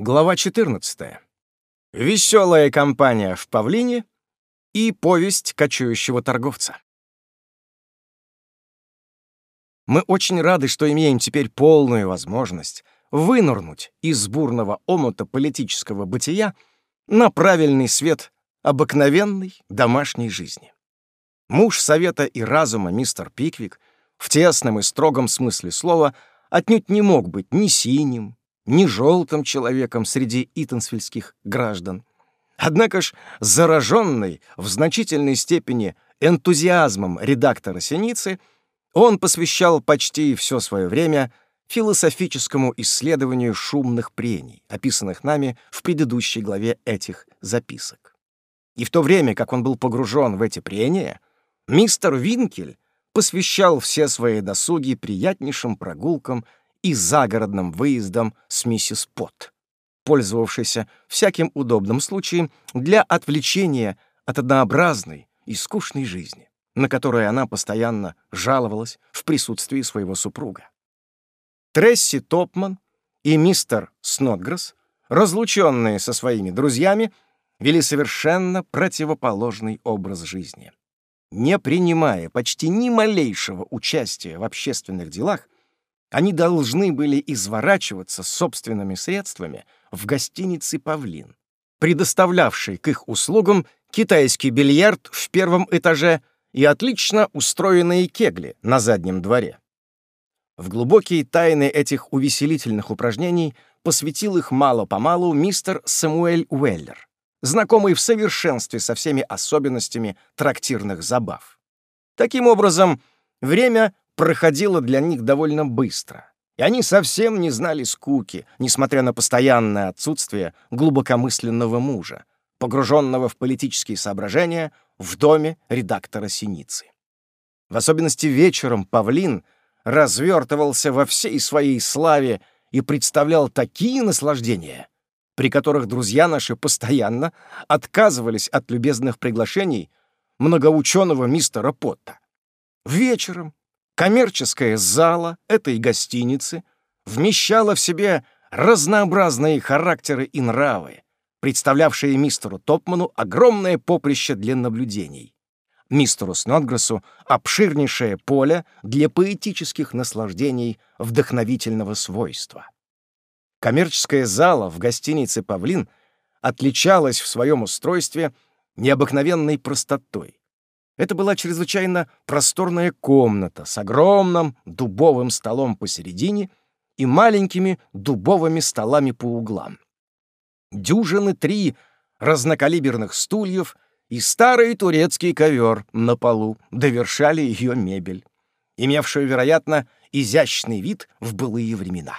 Глава 14. Веселая компания в павлине и повесть кочующего торговца. Мы очень рады, что имеем теперь полную возможность вынырнуть из бурного омута политического бытия на правильный свет обыкновенной домашней жизни. Муж совета и разума мистер Пиквик в тесном и строгом смысле слова отнюдь не мог быть ни синим, ни желтым человеком среди итансвильских граждан. Однако ж, зараженный в значительной степени энтузиазмом редактора «Синицы», он посвящал почти все свое время философическому исследованию шумных прений, описанных нами в предыдущей главе этих записок. И в то время, как он был погружен в эти прения, мистер Винкель посвящал все свои досуги приятнейшим прогулкам и загородным выездом с миссис Пот, пользовавшейся всяким удобным случаем для отвлечения от однообразной и скучной жизни, на которую она постоянно жаловалась в присутствии своего супруга. Тресси Топман и мистер Снотгресс, разлученные со своими друзьями, вели совершенно противоположный образ жизни. Не принимая почти ни малейшего участия в общественных делах, они должны были изворачиваться собственными средствами в гостинице «Павлин», предоставлявшей к их услугам китайский бильярд в первом этаже и отлично устроенные кегли на заднем дворе. В глубокие тайны этих увеселительных упражнений посвятил их мало-помалу мистер Самуэль Уэллер, знакомый в совершенстве со всеми особенностями трактирных забав. Таким образом, время проходило для них довольно быстро, и они совсем не знали скуки, несмотря на постоянное отсутствие глубокомысленного мужа, погруженного в политические соображения в доме редактора Синицы. В особенности вечером Павлин развертывался во всей своей славе и представлял такие наслаждения, при которых друзья наши постоянно отказывались от любезных приглашений многоученого мистера Потта. Вечером коммерческая зала этой гостиницы вмещала в себе разнообразные характеры и нравы, представлявшие мистеру Топману огромное поприще для наблюдений, мистеру Снотгрессу обширнейшее поле для поэтических наслаждений вдохновительного свойства. Коммерческая зала в гостинице «Павлин» отличалась в своем устройстве необыкновенной простотой. Это была чрезвычайно просторная комната с огромным дубовым столом посередине и маленькими дубовыми столами по углам. Дюжины три разнокалиберных стульев и старый турецкий ковер на полу довершали ее мебель, имевшую, вероятно, изящный вид в былые времена.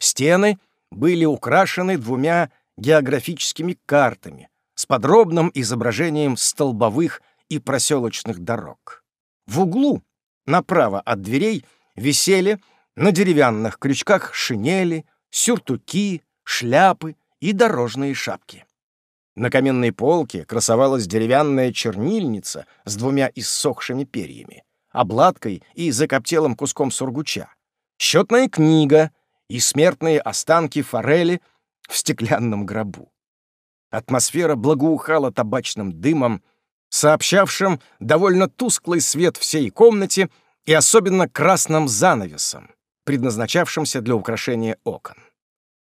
Стены были украшены двумя географическими картами с подробным изображением столбовых и проселочных дорог. В углу, направо от дверей, висели на деревянных крючках шинели, сюртуки, шляпы и дорожные шапки. На каменной полке красовалась деревянная чернильница с двумя иссохшими перьями, обладкой и закоптелым куском сургуча, счетная книга и смертные останки форели в стеклянном гробу. Атмосфера благоухала табачным дымом, сообщавшим довольно тусклый свет всей комнате и особенно красным занавесом, предназначавшимся для украшения окон.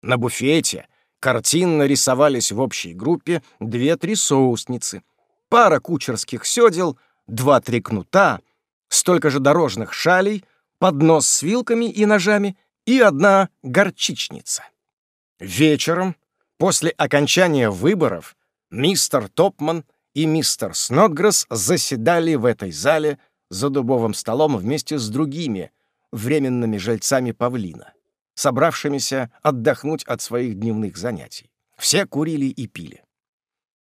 На буфете картинно рисовались в общей группе две-три соусницы, пара кучерских сёдел, два-три кнута, столько же дорожных шалей, поднос с вилками и ножами и одна горчичница. Вечером, после окончания выборов, мистер Топман — и мистер Снотгресс заседали в этой зале за дубовым столом вместе с другими временными жильцами павлина, собравшимися отдохнуть от своих дневных занятий. Все курили и пили.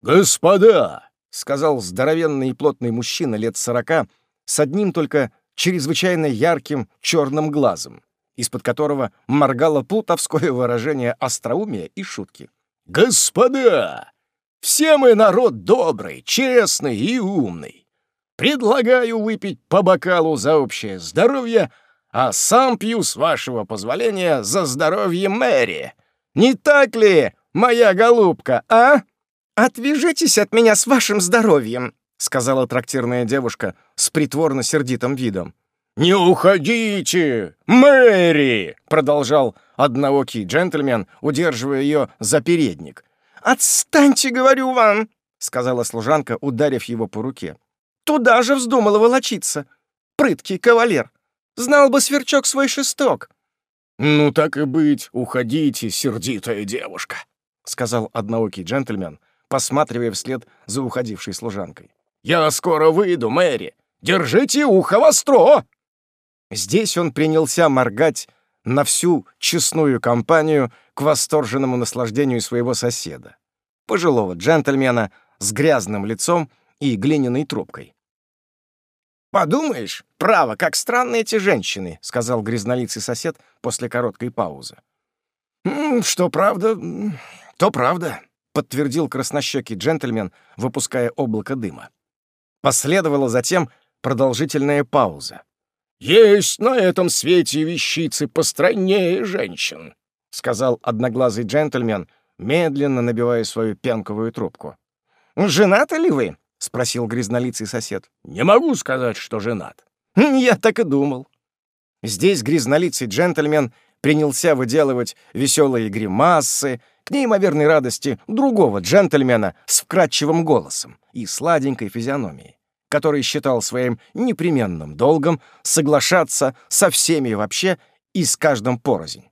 «Господа!» — сказал здоровенный и плотный мужчина лет сорока с одним только чрезвычайно ярким черным глазом, из-под которого моргало плутовское выражение остроумия и шутки. «Господа! Все мы народ добрый, честный и умный. Предлагаю выпить по бокалу за общее здоровье, а сам пью, с вашего позволения, за здоровье Мэри, Не так ли, моя голубка, а?» «Отвяжитесь от меня с вашим здоровьем», — сказала трактирная девушка с притворно сердитым видом. «Не уходите, Мэри!» — продолжал одноокий джентльмен, удерживая ее за передник. «Отстаньте, говорю вам!» — сказала служанка, ударив его по руке. «Туда же вздумала волочиться. Прыткий кавалер. Знал бы сверчок свой шесток». «Ну, так и быть, уходите, сердитая девушка», — сказал одноокий джентльмен, посматривая вслед за уходившей служанкой. «Я скоро выйду, Мэри. Держите ухо востро!» Здесь он принялся моргать на всю честную компанию к восторженному наслаждению своего соседа, пожилого джентльмена с грязным лицом и глиняной трубкой. «Подумаешь, право, как странны эти женщины», — сказал грязнолицый сосед после короткой паузы. «Что правда, то правда», — подтвердил краснощекий джентльмен, выпуская облако дыма. Последовала затем продолжительная пауза. «Есть на этом свете вещицы постройнее женщин», — сказал одноглазый джентльмен, медленно набивая свою пенковую трубку. «Женаты ли вы?» — спросил грязнолицый сосед. «Не могу сказать, что женат». «Я так и думал». Здесь грязнолицый джентльмен принялся выделывать веселые гримасы к неимоверной радости другого джентльмена с вкрадчивым голосом и сладенькой физиономией который считал своим непременным долгом соглашаться со всеми вообще и с каждым порознь.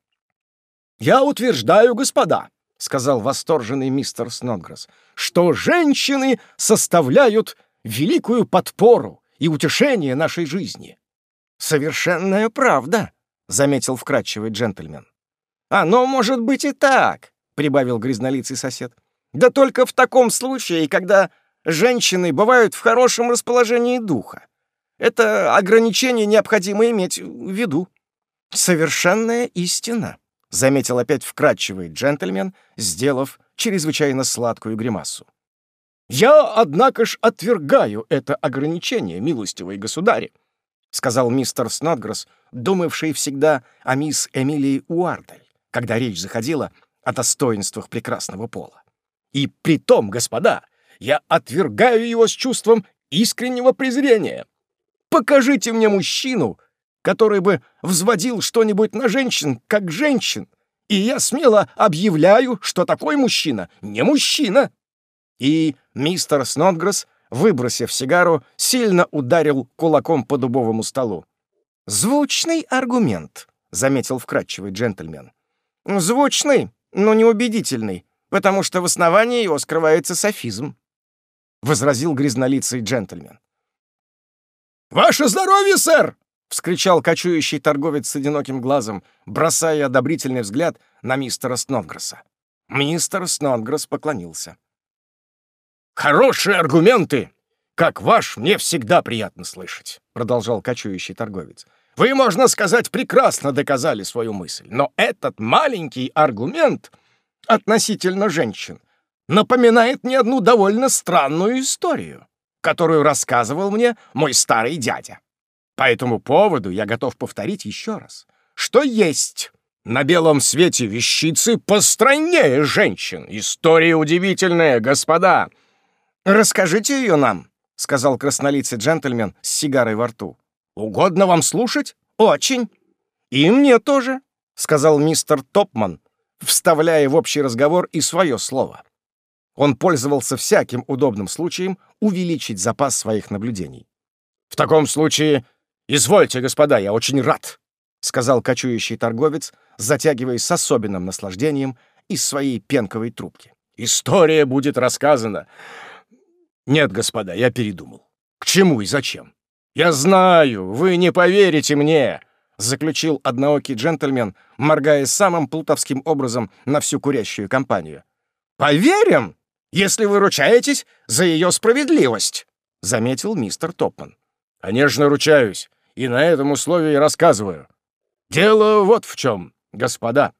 «Я утверждаю, господа», — сказал восторженный мистер Снодгресс, «что женщины составляют великую подпору и утешение нашей жизни». «Совершенная правда», — заметил вкрадчивый джентльмен. «Оно может быть и так», — прибавил грязнолицый сосед. «Да только в таком случае, когда женщины бывают в хорошем расположении духа. Это ограничение необходимо иметь в виду. Совершенная истина, заметил опять вкрадчивый джентльмен, сделав чрезвычайно сладкую гримасу. «Я, однако ж, отвергаю это ограничение, милостивые государи», — сказал мистер Снотгресс, думавший всегда о мисс Эмилии Уардель, когда речь заходила о достоинствах прекрасного пола. «И при том, господа, я отвергаю его с чувством искреннего презрения. Покажите мне мужчину, который бы взводил что-нибудь на женщин, как женщин, и я смело объявляю, что такой мужчина не мужчина». И мистер Снотгресс, выбросив сигару, сильно ударил кулаком по дубовому столу. «Звучный аргумент», — заметил вкратчивый джентльмен. «Звучный, но неубедительный, потому что в основании его скрывается софизм. — возразил грязнолицый джентльмен. «Ваше здоровье, сэр!» — вскричал кочующий торговец с одиноким глазом, бросая одобрительный взгляд на мистера Снотгресса. Мистер Снотгресс поклонился. «Хорошие аргументы! Как ваш, мне всегда приятно слышать», — продолжал кочующий торговец. «Вы, можно сказать, прекрасно доказали свою мысль, но этот маленький аргумент относительно женщин напоминает мне одну довольно странную историю, которую рассказывал мне мой старый дядя. По этому поводу я готов повторить еще раз, что есть на белом свете вещицы постраннее женщин. История удивительная, господа. «Расскажите ее нам», — сказал краснолицый джентльмен с сигарой во рту. «Угодно вам слушать?» «Очень». «И мне тоже», — сказал мистер Топман, вставляя в общий разговор и свое слово. Он пользовался всяким удобным случаем увеличить запас своих наблюдений. «В таком случае, извольте, господа, я очень рад», — сказал кочующий торговец, затягиваясь с особенным наслаждением из своей пенковой трубки. «История будет рассказана». «Нет, господа, я передумал. К чему и зачем? Я знаю, вы не поверите мне», — заключил одноокий джентльмен, моргая самым плутовским образом на всю курящую компанию. «Поверим?» Если вы ручаетесь за ее справедливость», — заметил мистер Топман. «Конечно, ручаюсь, и на этом условии рассказываю. Дело вот в чем, господа.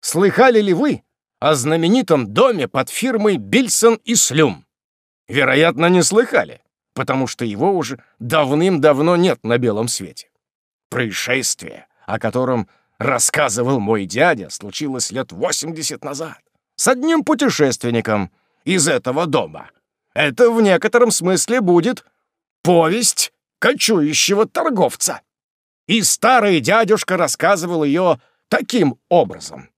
Слыхали ли вы о знаменитом доме под фирмой Бильсон и Слюм? Вероятно, не слыхали, потому что его уже давным-давно нет на белом свете. Происшествие, о котором рассказывал мой дядя, случилось лет 80 назад, с одним путешественником из этого дома. Это в некотором смысле будет повесть кочующего торговца. И старый дядюшка рассказывал ее таким образом.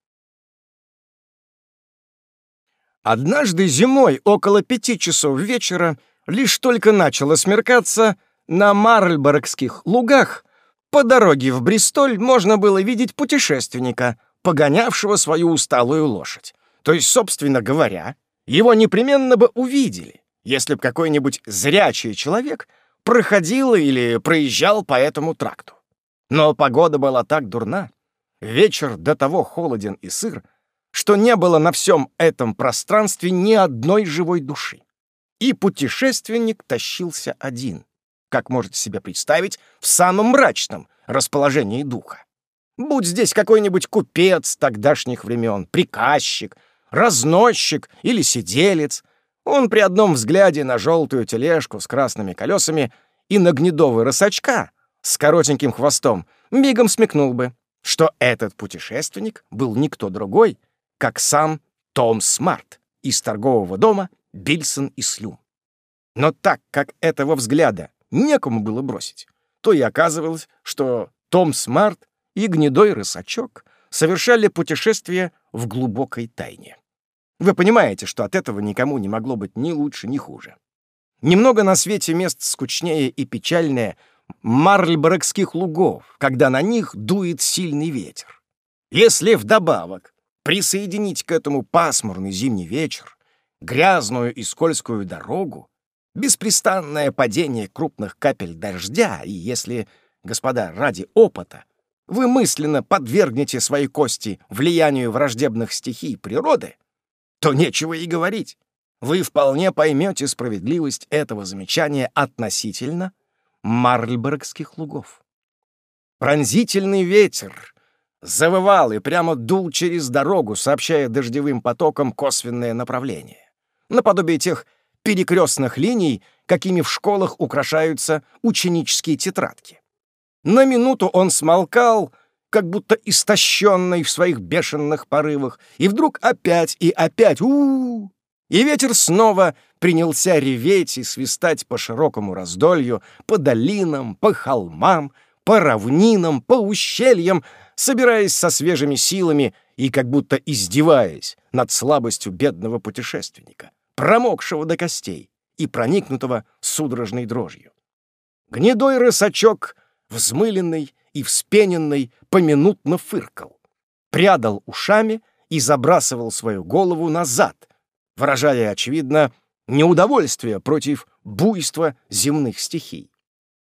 Однажды зимой, около пяти часов вечера, лишь только начало смеркаться, на Марльборгских лугах по дороге в Бристоль можно было видеть путешественника, погонявшего свою усталую лошадь. То есть, собственно говоря, его непременно бы увидели, если б какой-нибудь зрячий человек проходил или проезжал по этому тракту. Но погода была так дурна, вечер до того холоден и сыр, что не было на всем этом пространстве ни одной живой души. И путешественник тащился один, как можете себе представить, в самом мрачном расположении духа. Будь здесь какой-нибудь купец тогдашних времен, приказчик, разносчик или сиделец, он при одном взгляде на желтую тележку с красными колесами и на гнедовый рысачка с коротеньким хвостом мигом смекнул бы, что этот путешественник был никто другой, как сам Том Смарт из торгового дома Бильсон и Слюм. Но так как этого взгляда некому было бросить, то и оказывалось, что Том Смарт и гнедой рысачок совершали путешествие в глубокой тайне. Вы понимаете, что от этого никому не могло быть ни лучше, ни хуже. Немного на свете мест скучнее и печальнее марльборгских лугов, когда на них дует сильный ветер. Если вдобавок присоединить к этому пасмурный зимний вечер, грязную и скользкую дорогу, беспрестанное падение крупных капель дождя, и если, господа, ради опыта, вы мысленно подвергнете свои кости влиянию враждебных стихий природы, то нечего и говорить. Вы вполне поймете справедливость этого замечания относительно Марльбергских лугов. Пронзительный ветер завывал и прямо дул через дорогу, сообщая дождевым потокам косвенное направление. Наподобие тех перекрестных линий, какими в школах украшаются ученические тетрадки. На минуту он смолкал, как будто истощенный в своих бешеных порывах, и вдруг опять и опять у, -у, -у И ветер снова принялся реветь и свистать по широкому раздолью, по долинам, по холмам, по равнинам, по ущельям, собираясь со свежими силами и как будто издеваясь над слабостью бедного путешественника, промокшего до костей и проникнутого судорожной дрожью. Гнедой рысачок, взмыленный и вспененный, поминутно фыркал, прядал ушами и забрасывал свою голову назад, выражая, очевидно, неудовольствие против буйства земных стихий.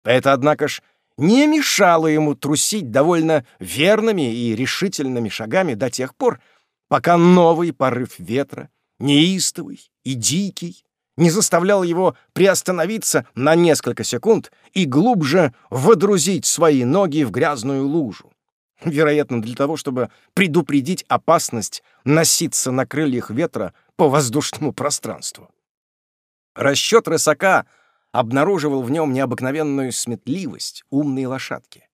Это, однако ж, не мешало ему трусить довольно верными и решительными шагами до тех пор, пока новый порыв ветра, неистовый и дикий, не заставлял его приостановиться на несколько секунд и глубже водрузить свои ноги в грязную лужу. Вероятно, для того, чтобы предупредить опасность носиться на крыльях ветра по воздушному пространству. Расчет рысака — обнаруживал в нем необыкновенную сметливость умной лошадки.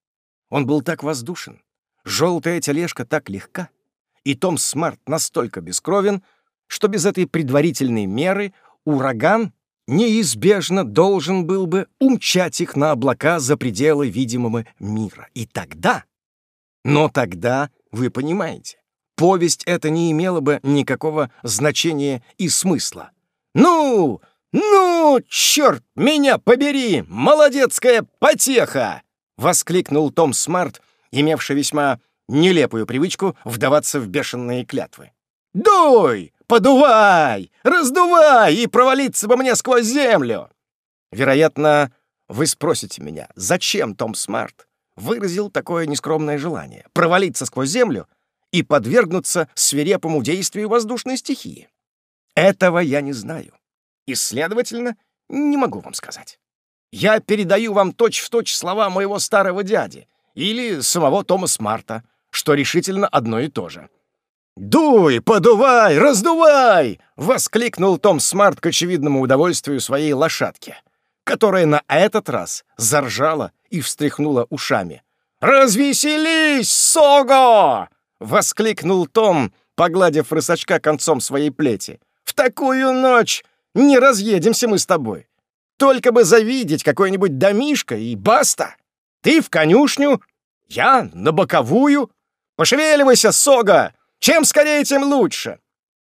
Он был так воздушен, желтая тележка так легка, и Том Смарт настолько бескровен, что без этой предварительной меры ураган неизбежно должен был бы умчать их на облака за пределы видимого мира. И тогда, но тогда, вы понимаете, повесть эта не имела бы никакого значения и смысла. «Ну, «Ну, черт меня побери! Молодецкая потеха!» — воскликнул Том Смарт, имевший весьма нелепую привычку вдаваться в бешеные клятвы. «Дуй! Подувай! Раздувай! И провалиться бы мне сквозь землю!» Вероятно, вы спросите меня, зачем Том Смарт выразил такое нескромное желание — провалиться сквозь землю и подвергнуться свирепому действию воздушной стихии? Этого я не знаю и, следовательно, не могу вам сказать. Я передаю вам точь-в-точь точь слова моего старого дяди или самого Тома Смарта, что решительно одно и то же. «Дуй, подувай, раздувай!» — воскликнул Том Смарт к очевидному удовольствию своей лошадки, которая на этот раз заржала и встряхнула ушами, «Развеселись, Сого!» — воскликнул Том, погладив рысачка концом своей плети. «В такую ночь не разъедемся мы с тобой. Только бы завидеть какой-нибудь домишко и баста. Ты в конюшню, я на боковую. Пошевеливайся, Сога! Чем скорее, тем лучше!»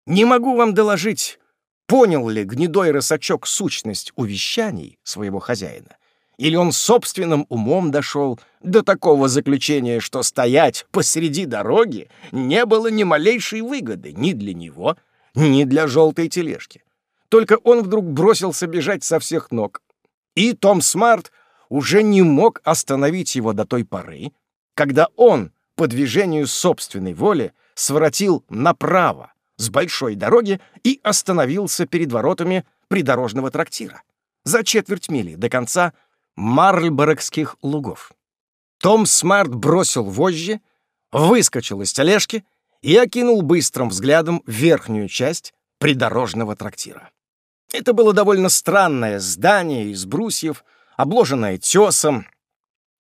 Не могу вам доложить, понял ли гнедой рысачок сущность увещаний своего хозяина. Или он собственным умом дошел до такого заключения, что стоять посреди дороги не было ни малейшей выгоды ни для него, ни для желтой тележки. Только он вдруг бросился бежать со всех ног. И Том Смарт уже не мог остановить его до той поры, когда он по движению собственной воли своротил направо с большой дороги и остановился перед воротами придорожного трактира за четверть мили до конца Марльборокских лугов. Том Смарт бросил вожжи, выскочил из тележки и окинул быстрым взглядом верхнюю часть придорожного трактира. Это было довольно странное здание из брусьев, обложенное тесом,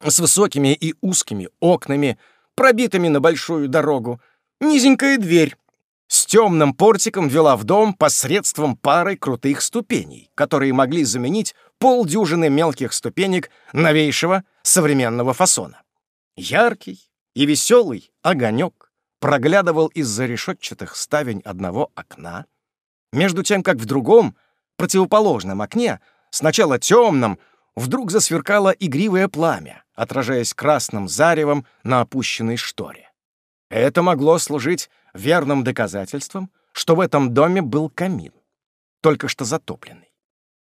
с высокими и узкими окнами, пробитыми на большую дорогу, низенькая дверь, с темным портиком вела в дом посредством пары крутых ступеней, которые могли заменить полдюжины мелких ступенек новейшего современного фасона. Яркий и веселый огонек проглядывал из-за решетчатых ставень одного окна, между тем, как в другом, противоположном окне, сначала темном, вдруг засверкало игривое пламя, отражаясь красным заревом на опущенной шторе. Это могло служить верным доказательством, что в этом доме был камин, только что затопленный.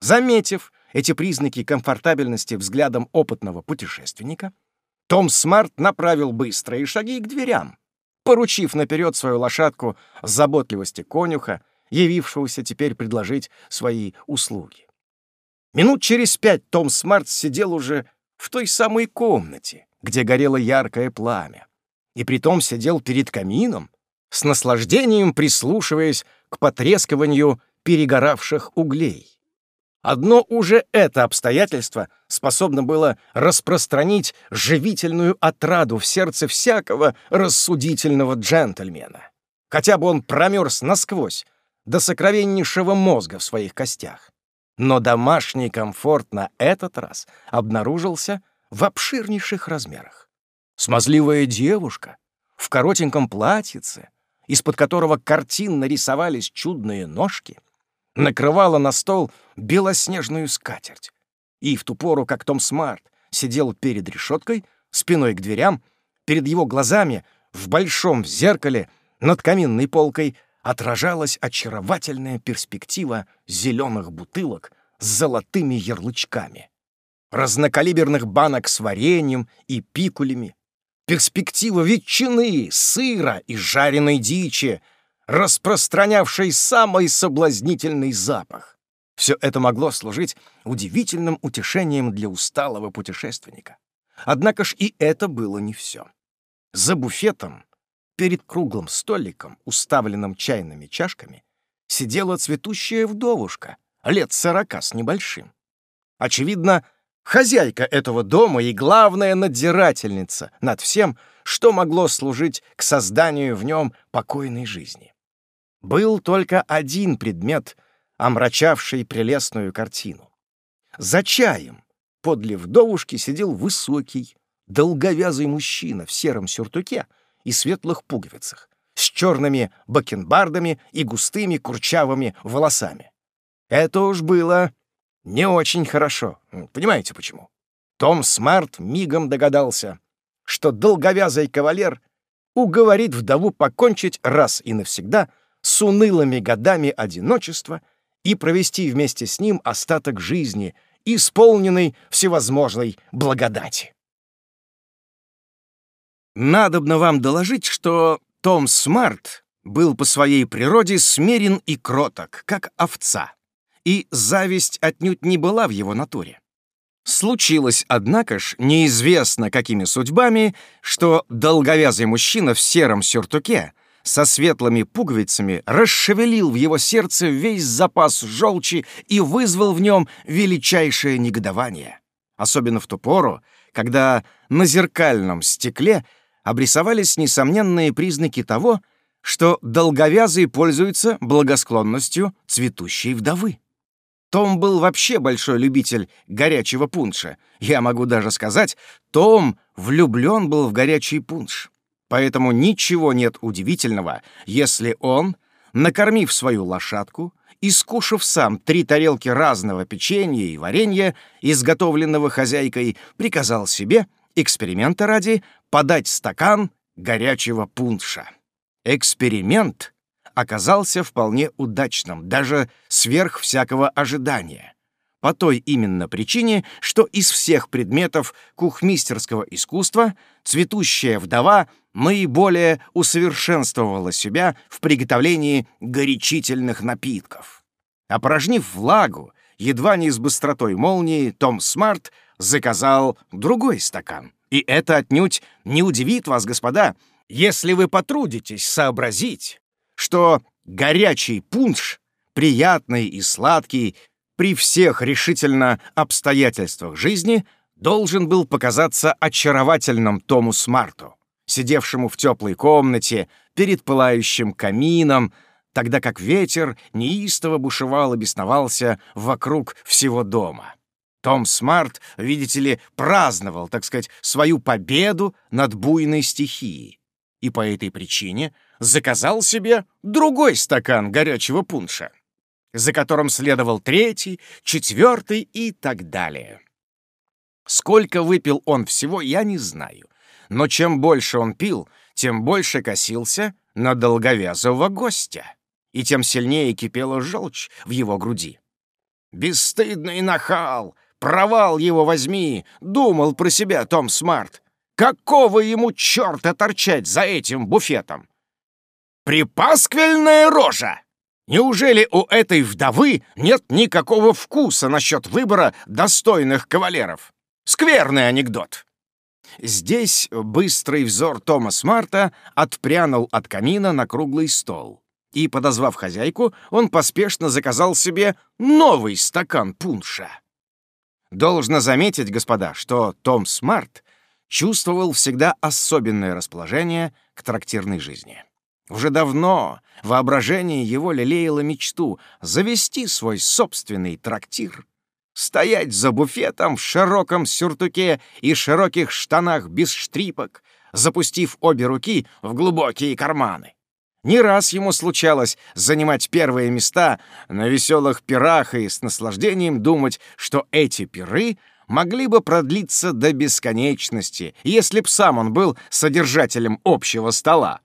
Заметив эти признаки комфортабельности взглядом опытного путешественника, том Смарт направил быстрые шаги к дверям, поручив наперед свою лошадку заботливости конюха, явившегося теперь предложить свои услуги. Минут через пять Том Смарт сидел уже в той самой комнате, где горело яркое пламя, и притом сидел перед камином, с наслаждением прислушиваясь к потрескиванию перегоравших углей. Одно уже это обстоятельство способно было распространить живительную отраду в сердце всякого рассудительного джентльмена. Хотя бы он промерз насквозь до сокровеннейшего мозга в своих костях. Но домашний комфорт на этот раз обнаружился в обширнейших размерах. Смазливая девушка в коротеньком платьице, из-под которого картинно рисовались чудные ножки, накрывала на стол белоснежную скатерть. И в ту пору, как Том Смарт сидел перед решеткой, спиной к дверям, перед его глазами в большом зеркале над каминной полкой отражалась очаровательная перспектива зеленых бутылок с золотыми ярлычками, разнокалиберных банок с вареньем и пикулями, перспектива ветчины, сыра и жареной дичи, распространявшей самый соблазнительный запах. Все это могло служить удивительным утешением для усталого путешественника. Однако ж и это было не все. За буфетом, перед круглым столиком, уставленным чайными чашками, сидела цветущая вдовушка, лет сорока с небольшим. Очевидно, хозяйка этого дома и главная надзирательница над всем, что могло служить к созданию в нем покойной жизни. Был только один предмет, омрачавший прелестную картину. За чаем подле вдовушки сидел высокий, долговязый мужчина в сером сюртуке и светлых пуговицах, с черными бакенбардами и густыми курчавыми волосами. Это уж было не очень хорошо. Понимаете почему? Том Смарт мигом догадался, что долговязый кавалер уговорит вдову покончить раз и навсегда с унылыми годами одиночества и провести вместе с ним остаток жизни, исполненный всевозможной благодати. Надобно вам доложить, что Том Смарт был по своей природе смирен и кроток, как овца и зависть отнюдь не была в его натуре. Случилось, однако ж, неизвестно какими судьбами, что долговязый мужчина в сером сюртуке со светлыми пуговицами расшевелил в его сердце весь запас желчи и вызвал в нем величайшее негодование. Особенно в ту пору, когда на зеркальном стекле обрисовались несомненные признаки того, что долговязый пользуется благосклонностью цветущей вдовы. Том был вообще большой любитель горячего пунша. Я могу даже сказать, Том влюблен был в горячий пунш. Поэтому ничего нет удивительного, если он, накормив свою лошадку и скушав сам три тарелки разного печенья и варенья, изготовленного хозяйкой, приказал себе, эксперимента ради, подать стакан горячего пунша. Эксперимент оказался вполне удачным, даже сверх всякого ожидания. По той именно причине, что из всех предметов кухмистерского искусства цветущая вдова наиболее усовершенствовала себя в приготовлении горячительных напитков. Опорожнив влагу, едва не с быстротой молнии, Том Смарт заказал другой стакан. И это отнюдь не удивит вас, господа, если вы потрудитесь сообразить, что горячий пунш, приятный и сладкий, при всех решительно обстоятельствах жизни должен был показаться очаровательным Тому Смарту, сидевшему в теплой комнате перед пылающим камином, тогда как ветер неистово бушевал и бесновался вокруг всего дома. Том Смарт, видите ли, праздновал, так сказать, свою победу над буйной стихией. И по этой причине заказал себе другой стакан горячего пунша, за которым следовал третий, четвертый и так далее. Сколько выпил он всего, я не знаю, но чем больше он пил, тем больше косился на долговязого гостя, и тем сильнее кипела желчь в его груди. «Бесстыдный нахал! Провал его возьми!» — думал про себя Том Смарт. «Какого ему черта торчать за этим буфетом? Припасквельная рожа! Неужели у этой вдовы нет никакого вкуса насчет выбора достойных кавалеров? Скверный анекдот. Здесь быстрый взор Тома Смарта отпрянул от камина на круглый стол. И, подозвав хозяйку, он поспешно заказал себе новый стакан пунша. Должно заметить, господа, что Том Смарт чувствовал всегда особенное расположение к трактирной жизни. Уже давно воображение его лелеяло мечту завести свой собственный трактир, стоять за буфетом в широком сюртуке и широких штанах без штрипок, запустив обе руки в глубокие карманы. Не раз ему случалось занимать первые места на веселых пирах и с наслаждением думать, что эти пиры могли бы продлиться до бесконечности, если б сам он был содержателем общего стола.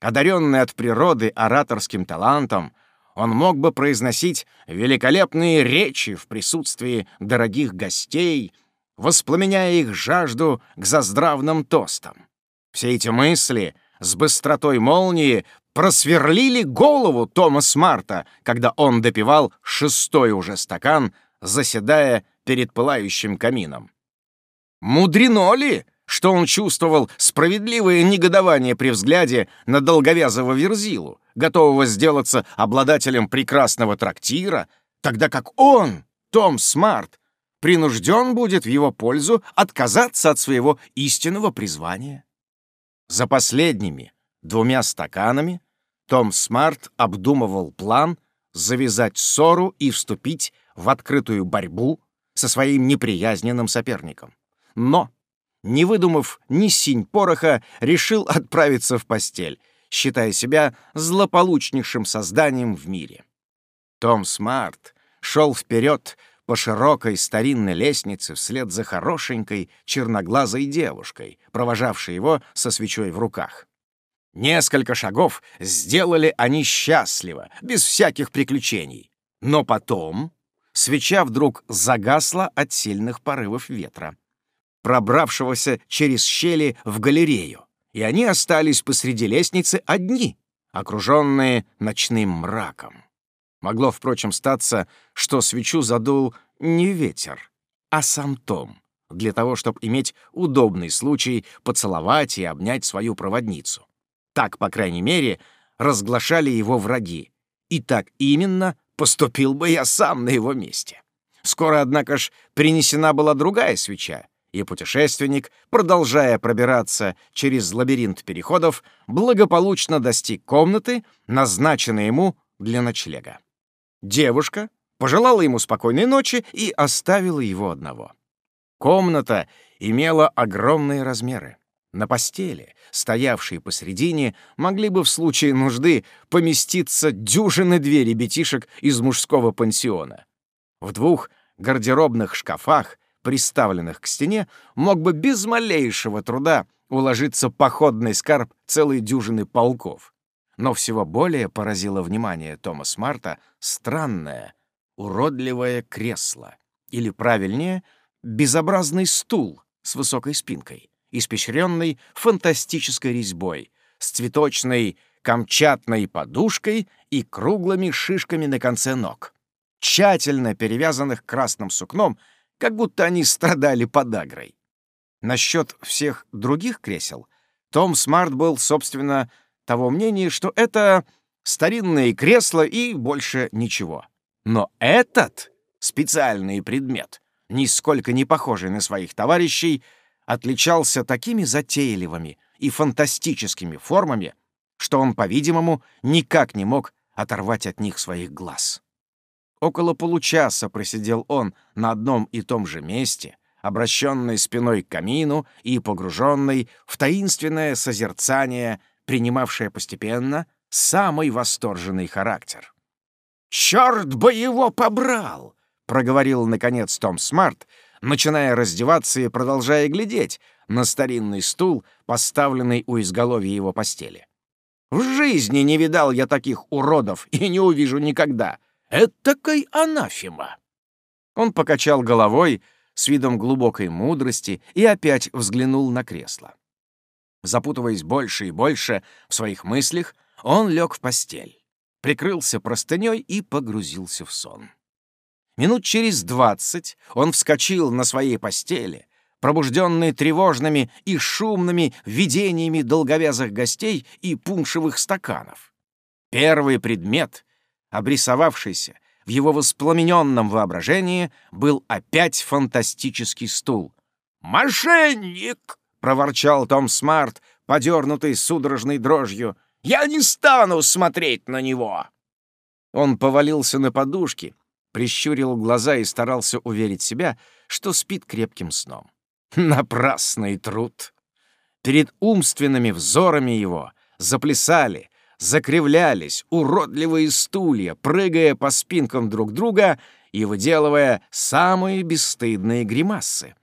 Одаренный от природы ораторским талантом, он мог бы произносить великолепные речи в присутствии дорогих гостей, воспламеняя их жажду к заздравным тостам. Все эти мысли с быстротой молнии просверлили голову Тома Смарта, когда он допивал шестой уже стакан, заседая перед пылающим камином. Мудрено ли, что он чувствовал справедливое негодование при взгляде на долговязого Верзилу, готового сделаться обладателем прекрасного трактира, тогда как он, Том Смарт, принужден будет в его пользу отказаться от своего истинного призвания. За последними двумя стаканами Том Смарт обдумывал план завязать ссору и вступить в открытую борьбу со своим неприязненным соперником. Но не выдумав ни синь пороха, решил отправиться в постель, считая себя злополучнейшим созданием в мире. Том Смарт шел вперед по широкой старинной лестнице вслед за хорошенькой черноглазой девушкой, провожавшей его со свечой в руках. Несколько шагов сделали они счастливо, без всяких приключений. Но потом свеча вдруг загасла от сильных порывов ветра пробравшегося через щели в галерею, и они остались посреди лестницы одни, окруженные ночным мраком. Могло, впрочем, статься, что свечу задул не ветер, а сам Том, для того, чтобы иметь удобный случай поцеловать и обнять свою проводницу. Так, по крайней мере, разглашали его враги. И так именно поступил бы я сам на его месте. Скоро, однако ж, принесена была другая свеча, и путешественник, продолжая пробираться через лабиринт переходов, благополучно достиг комнаты, назначенной ему для ночлега. Девушка пожелала ему спокойной ночи и оставила его одного. Комната имела огромные размеры. На постели, стоявшей посредине, могли бы в случае нужды поместиться дюжины две ребятишек из мужского пансиона. В двух гардеробных шкафах, приставленных к стене, мог бы без малейшего труда уложиться походный скарб целой дюжины полков. Но всего более поразило внимание Томас Марта странное, уродливое кресло, или, правильнее, безобразный стул с высокой спинкой испещренный фантастической резьбой, с цветочной камчатной подушкой и круглыми шишками на конце ног, тщательно перевязанных красным сукном, как будто они страдали подагрой. Насчет всех других кресел Том Смарт был, собственно, того мнения, что это старинные кресла и больше ничего. Но этот специальный предмет, нисколько не похожий на своих товарищей, отличался такими затейливыми и фантастическими формами, что он, по-видимому, никак не мог оторвать от них своих глаз. Около получаса просидел он на одном и том же месте, обращенный спиной к камину и погруженный в таинственное созерцание, принимавшее постепенно самый восторженный характер. «Черт бы его побрал!» — проговорил, наконец, Том Смарт, начиная раздеваться и продолжая глядеть на старинный стул, поставленный у изголовья его постели. «В жизни не видал я таких уродов и не увижу никогда. Этакой анафема!» Он покачал головой с видом глубокой мудрости и опять взглянул на кресло. Запутываясь больше и больше в своих мыслях, он лег в постель, прикрылся простыней и погрузился в сон. Минут через двадцать он вскочил на своей постели, пробужденный тревожными и шумными видениями долговязых гостей и пуншевых стаканов. Первый предмет, обрисовавшийся в его воспламененном воображении, был опять фантастический стул. «Мошенник!» — проворчал Том Смарт, подернутый судорожной дрожью. «Я не стану смотреть на него!» Он повалился на подушки, прищурил глаза и старался уверить себя, что спит крепким сном. Напрасный труд. Перед умственными взорами его заплясали, закривлялись уродливые стулья, прыгая по спинкам друг друга и выделывая самые бесстыдные гримасы.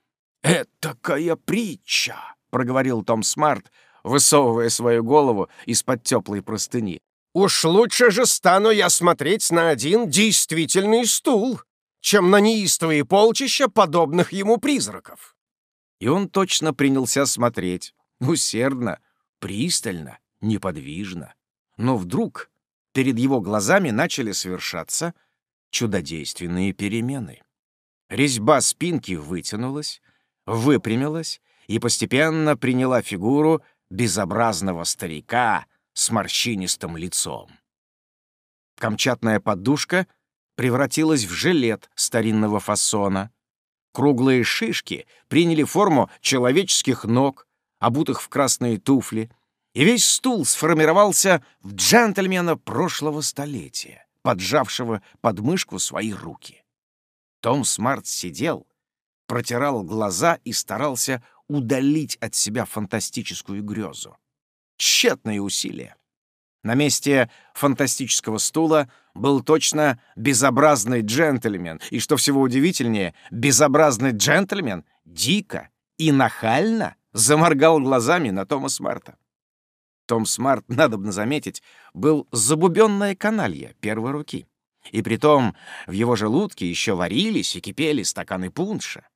«Этакая притча!» — проговорил Том Смарт, высовывая свою голову из-под теплой простыни. Уж лучше же стану я смотреть на один действительный стул, чем на неистовые полчища подобных ему призраков. И он точно принялся смотреть, усердно, пристально, неподвижно. Но вдруг перед его глазами начали совершаться чудодейственные перемены. Резьба спинки вытянулась, выпрямилась и постепенно приняла фигуру безобразного старика с морщинистым лицом. Камчатная подушка превратилась в жилет старинного фасона. Круглые шишки приняли форму человеческих ног, обутых в красные туфли, и весь стул сформировался в джентльмена прошлого столетия, поджавшего под мышку свои руки. Том Смарт сидел, протирал глаза и старался удалить от себя фантастическую грезу. Тщетные усилия. На месте фантастического стула был точно безобразный джентльмен, и, что всего удивительнее, безобразный джентльмен дико и нахально заморгал глазами на Тома Смарта. Том Смарт, надобно заметить, был забубенная каналья первой руки. И притом в его желудке еще варились и кипели стаканы пунша.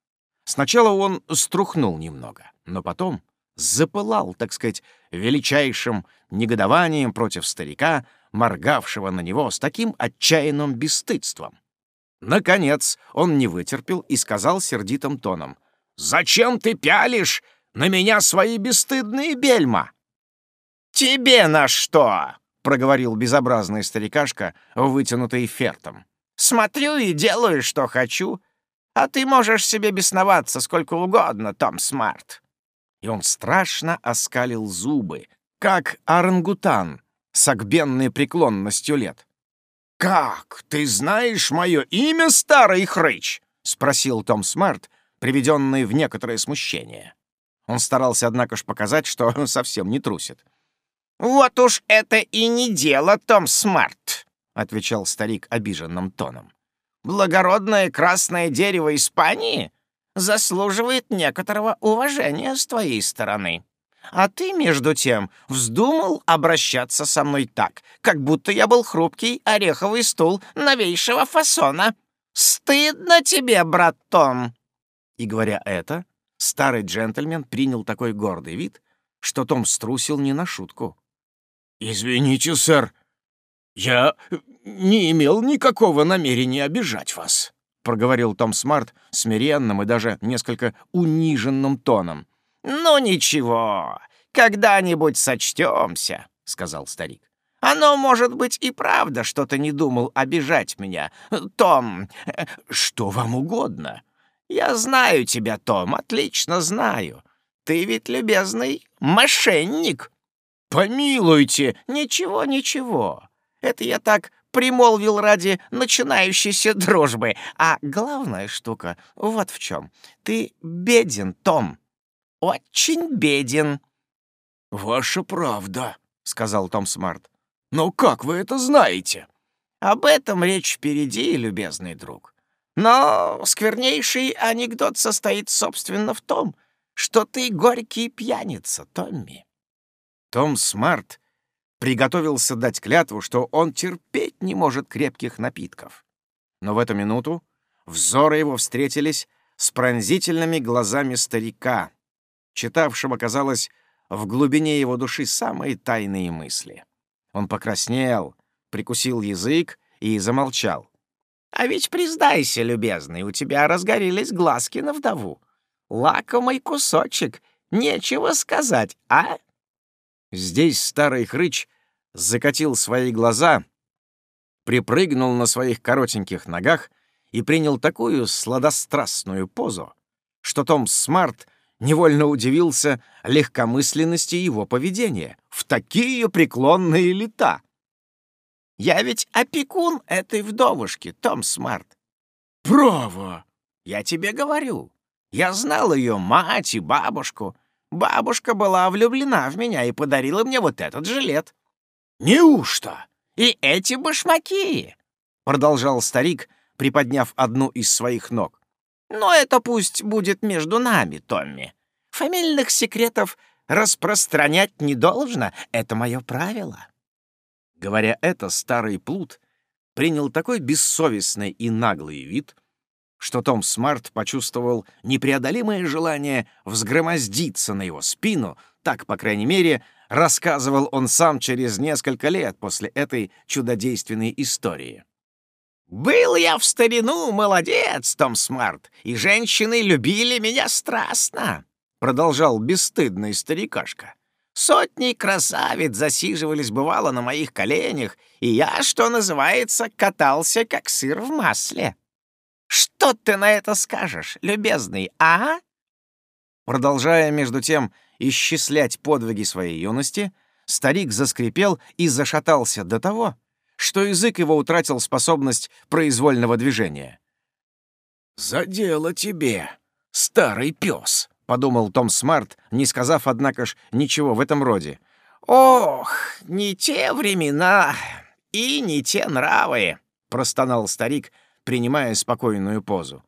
Сначала он струхнул немного, но потом запылал, так сказать, величайшим негодованием против старика, моргавшего на него с таким отчаянным бесстыдством. Наконец он не вытерпел и сказал сердитым тоном, «Зачем ты пялишь на меня свои бесстыдные бельма?» «Тебе на что?» — проговорил безобразный старикашка, вытянутый фертом. «Смотрю и делаю, что хочу. А ты можешь себе бесноваться сколько угодно, Том Смарт». И он страшно оскалил зубы, как орангутан с согбенной преклонностью лет. «Как? Ты знаешь мое имя, старый хрыч?» — спросил Том Смарт, приведенный в некоторое смущение. Он старался, однако ж, показать, что совсем не трусит. «Вот уж это и не дело, Том Смарт», — отвечал старик обиженным тоном. «Благородное красное дерево Испании заслуживает некоторого уважения с твоей стороны. А ты, между тем, вздумал обращаться со мной так, как будто я был хрупкий ореховый стул новейшего фасона. Стыдно тебе, брат Том!» И говоря это, старый джентльмен принял такой гордый вид, что Том струсил не на шутку. «Извините, сэр, я не имел никакого намерения обижать вас», — проговорил Том Смарт смиренным и даже несколько униженным тоном. «Ну ничего, когда-нибудь сочтемся», — сказал старик. «Оно, может быть, и правда, что ты не думал обижать меня. Том, что вам угодно. Я знаю тебя, Том, отлично знаю. Ты ведь, любезный, мошенник». «Помилуйте!» «Ничего, ничего. Это я так примолвил ради начинающейся дружбы. А главная штука вот в чем. Ты беден, Том. Очень беден». «Ваша правда», — сказал Том Смарт. «Но как вы это знаете?» «Об этом речь впереди, любезный друг. Но сквернейший анекдот состоит, собственно, в том, что ты горький пьяница, Томми. Том Смарт приготовился дать клятву, что он терпеть не может крепких напитков. Но в эту минуту взоры его встретились с пронзительными глазами старика, читавшего, казалось, в глубине его души самые тайные мысли. Он покраснел, прикусил язык и замолчал. «А ведь признайся, любезный, у тебя разгорелись глазки на вдову. Лакомый кусочек, нечего сказать, а?» Здесь старый хрыч закатил свои глаза, припрыгнул на своих коротеньких ногах и принял такую сладострастную позу, что Том Смарт невольно удивился легкомысленности его поведения в такие преклонные лета. «Я ведь опекун этой вдовушки, Том Смарт». «Право!» «Я тебе говорю. Я знал ее мать и бабушку». Бабушка была влюблена в меня и подарила мне вот этот жилет». «Неужто?» «И эти башмаки!» — продолжал старик, приподняв одну из своих ног. «Но это пусть будет между нами, Томми. Фамильных секретов распространять не должно, это мое правило». Говоря это, старый плут принял такой бессовестный и наглый вид — что Том Смарт почувствовал непреодолимое желание взгромоздиться на его спину, так, по крайней мере, рассказывал он сам через несколько лет после этой чудодейственной истории. «Был я в старину молодец, Том Смарт, и женщины любили меня страстно», — продолжал бесстыдный старикашка. «Сотни красавиц засиживались, бывало, на моих коленях, и я, что называется, катался, как сыр в масле». Что ты на это скажешь, любезный, а?» Продолжая, между тем, исчислять подвиги своей юности, старик заскрипел и зашатался до того, что язык его утратил способность произвольного движения. «За дело тебе, старый пес», — подумал Том Смарт, не сказав, однако ж, ничего в этом роде. «Ох, не те времена и не те нравы», — простонал старик, — принимая спокойную позу.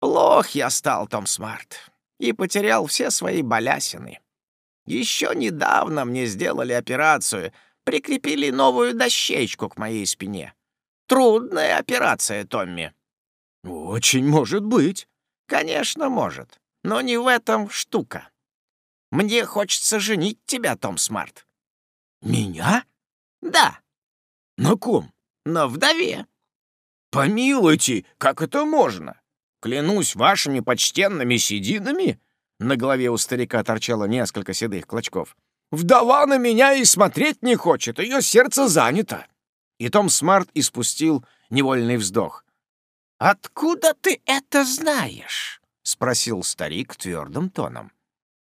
«Плох я стал, Том Смарт, и потерял все свои балясины. Еще недавно мне сделали операцию, прикрепили новую дощечку к моей спине. Трудная операция, Томми». «Очень может быть». «Конечно, может, но не в этом штука. Мне хочется женить тебя, Том Смарт». «Меня?» «Да». «На ком?» «На вдове». «Помилуйте, как это можно? Клянусь вашими почтенными сединами!» На голове у старика торчало несколько седых клочков. «Вдова на меня и смотреть не хочет, ее сердце занято!» И Том Смарт испустил невольный вздох. «Откуда ты это знаешь?» — спросил старик твердым тоном.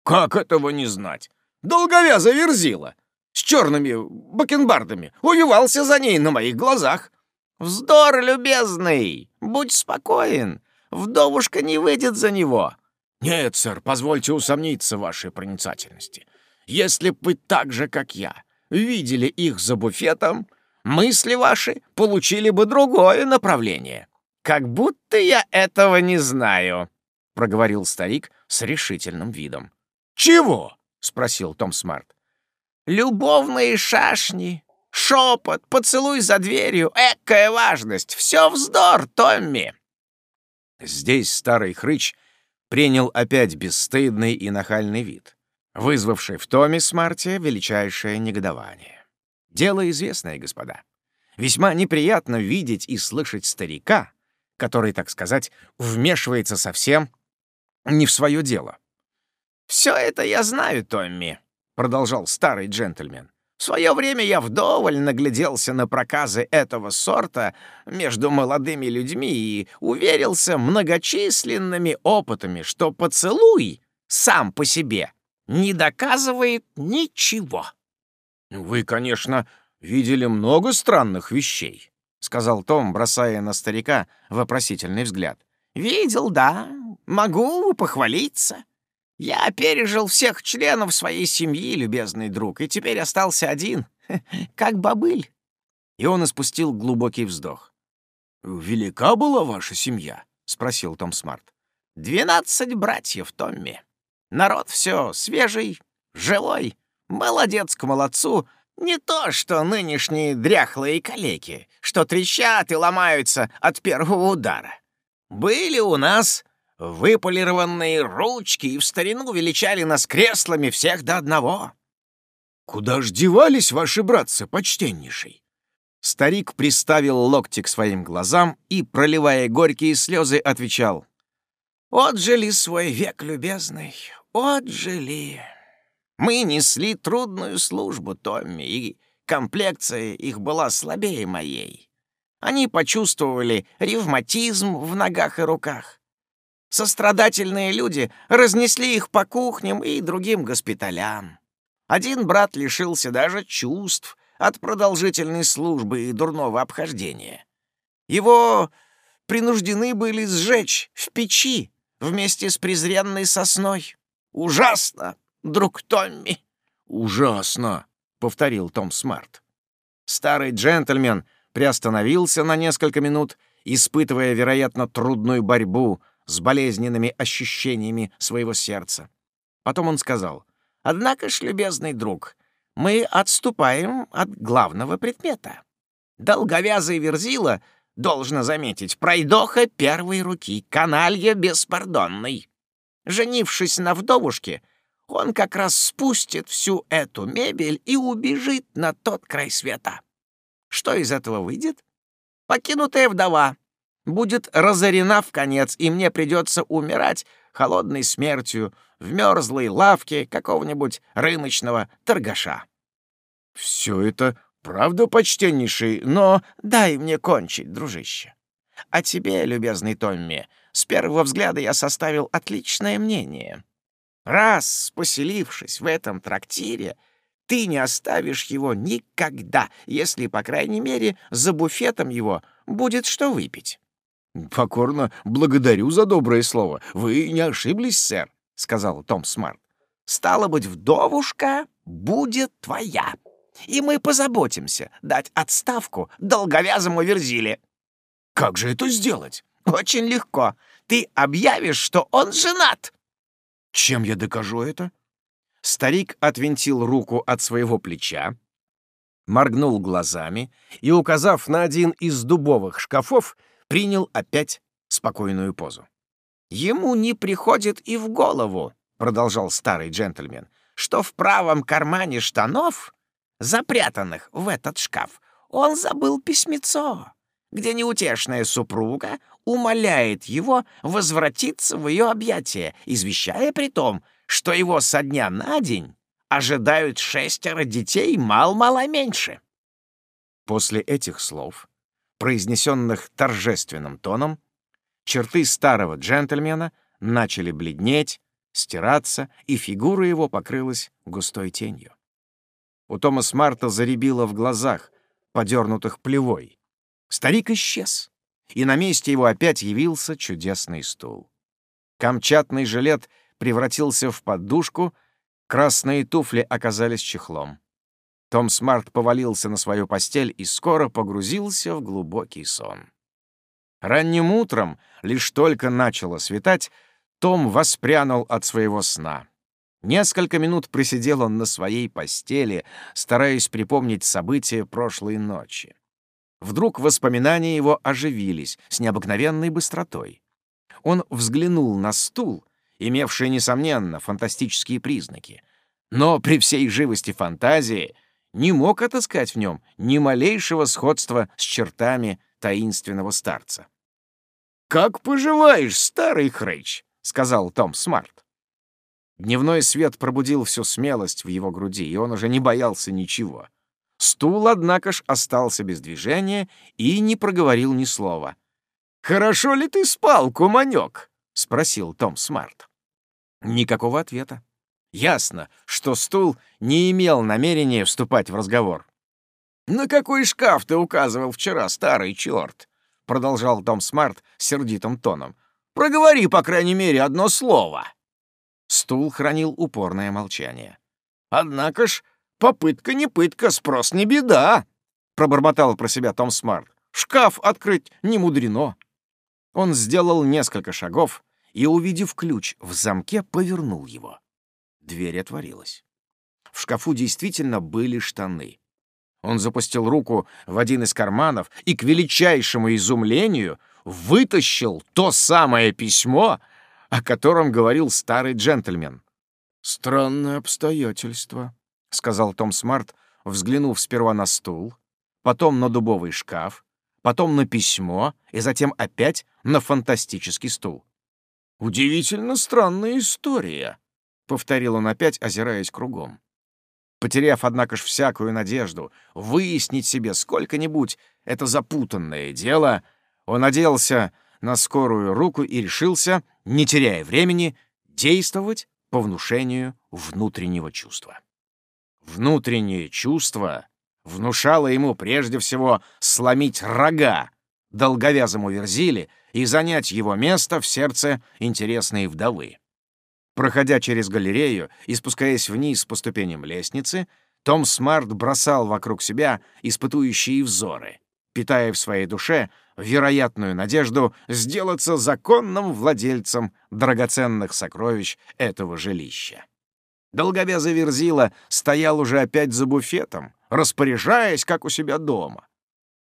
«Как этого не знать? Долговяза верзила! С черными бакенбардами! Увивался за ней на моих глазах!» «Вздор, любезный! Будь спокоен! Вдовушка не выйдет за него!» «Нет, сэр, позвольте усомниться в вашей проницательности. Если б вы так же, как я, видели их за буфетом, мысли ваши получили бы другое направление. Как будто я этого не знаю, проговорил старик с решительным видом. Чего? спросил Том Смарт. Любовные шашни, шепот, поцелуй за дверью, экая важность. Все вздор, Томми. Здесь старый хрыч принял опять бесстыдный и нахальный вид, вызвавший в Томе Смарте величайшее негодование. Дело известное, господа. Весьма неприятно видеть и слышать старика, который, так сказать, вмешивается совсем не в свое дело. «Все это я знаю, Томми», — продолжал старый джентльмен. «В свое время я вдоволь нагляделся на проказы этого сорта между молодыми людьми и уверился многочисленными опытами, что поцелуй сам по себе не доказывает ничего». «Вы, конечно, видели много странных вещей», — сказал Том, бросая на старика вопросительный взгляд. «Видел, да. Могу похвалиться. Я пережил всех членов своей семьи, любезный друг, и теперь остался один, как бобыль». И он испустил глубокий вздох. «Велика была ваша семья?» — спросил Том Смарт. «Двенадцать братьев, Томми. Народ все свежий, живой, молодец к молодцу, не то, что нынешние дряхлые калеки, что трещат и ломаются от первого удара. Были у нас выполированные ручки и в старину величали нас креслами всех до одного. Куда ж девались ваши братцы, почтеннейший? Старик приставил локти к своим глазам и, проливая горькие слезы, отвечал. «Отжили свой век, любезный, отжили». Мы несли трудную службу, Томми, и комплекция их была слабее моей. Они почувствовали ревматизм в ногах и руках. Сострадательные люди разнесли их по кухням и другим госпиталям. Один брат лишился даже чувств от продолжительной службы и дурного обхождения. Его принуждены были сжечь в печи вместе с презренной сосной. Ужасно! друг Томми». «Ужасно», — повторил Том Смарт. Старый джентльмен приостановился на несколько минут, испытывая, вероятно, трудную борьбу с болезненными ощущениями своего сердца. Потом он сказал, «Однако ж, любезный друг, мы отступаем от главного предмета. Долговязый Верзила, должно заметить, пройдоха первой руки, каналья беспардонный. Женившись на вдовушке, он как раз спустит всю эту мебель и убежит на тот край света. Что из этого выйдет? Покинутая вдова будет разорена в конец, и мне придется умирать холодной смертью в мерзлой лавке какого-нибудь рыночного торгаша. Все это правда, почтеннейший, но дай мне кончить, дружище. А тебе, любезный Томми, с первого взгляда я составил отличное мнение. Раз поселившись в этом трактире, ты не оставишь его никогда, если, по крайней мере, за буфетом его будет что выпить. «Покорно благодарю за доброе слово. Вы не ошиблись, сэр», — сказал Том Смарт. «Стало быть, вдовушка будет твоя, и мы позаботимся дать отставку долговязому Верзиле». «Как же это сделать?» «Очень легко. Ты объявишь, что он женат». Чем я докажу это? Старик отвинтил руку от своего плеча, моргнул глазами и, указав на один из дубовых шкафов, принял опять спокойную позу. «Ему не приходит и в голову», — продолжал старый джентльмен, «что в правом кармане штанов, запрятанных в этот шкаф, он забыл письмецо, где неутешная супруга умоляет его возвратиться в ее объятия, извещая при том, что его со дня на день ожидают шестеро детей мал-мало меньше. После этих слов, произнесенных торжественным тоном, Черты старого джентльмена начали бледнеть, стираться, и фигура его покрылась густой тенью. У Тома Смарта заребило в глазах, подернутых плевой. Старик исчез, и на месте его опять явился чудесный стул. Камчатный жилет превратился в подушку, красные туфли оказались чехлом. Том Смарт повалился на свою постель и скоро погрузился в глубокий сон. Ранним утром, лишь только начало светать, том воспрянул от своего сна. Несколько минут просидел он на своей постели, стараясь припомнить события прошлой ночи. Вдруг воспоминания его оживились с необыкновенной быстротой. Он взглянул на стул, имевший, несомненно, фантастические признаки, но при всей живости фантазии не мог отыскать в нем ни малейшего сходства с чертами таинственного старца. «Как поживаешь, старый хрыч?» — сказал Том Смарт. Дневной свет пробудил всю смелость в его груди, и он уже не боялся ничего. Стул, однако ж, остался без движения и не проговорил ни слова. «Хорошо ли ты спал, куманёк?» — спросил Том Смарт. Никакого ответа. Ясно, что стул не имел намерения вступать в разговор. «На какой шкаф ты указывал вчера, старый черт?» — продолжал Том Смарт сердитым тоном. Проговори, по крайней мере, одно слово». Стул хранил упорное молчание. «Однако ж, попытка не пытка, спрос не беда», — пробормотал про себя Том Смарт. «Шкаф открыть не мудрено». Он сделал несколько шагов и, увидев ключ в замке, повернул его. Дверь отворилась. В шкафу действительно были штаны. Он запустил руку в один из карманов и, к величайшему изумлению, вытащил то самое письмо, о котором говорил старый джентльмен. «Странное обстоятельство», — сказал Том Смарт, взглянув сперва на стул, потом на дубовый шкаф, потом на письмо и затем опять на фантастический стул. «Удивительно странная история», — повторил он опять, озираясь кругом. Потеряв, однако ж, всякую надежду выяснить себе сколько-нибудь это запутанное дело, — он оделся на скорую руку и решился, не теряя времени, действовать по внушению внутреннего чувства. Внутреннее чувство внушало ему прежде всего сломить рога долговязому Верзиле и занять его место в сердце интересной вдовы. Проходя через галерею и спускаясь вниз по ступеням лестницы, том Смарт бросал вокруг себя испытующие взоры, питая в своей душе вероятную надежду сделаться законным владельцем драгоценных сокровищ этого жилища. Долговязый Верзила стоял уже опять за буфетом, распоряжаясь, как у себя дома.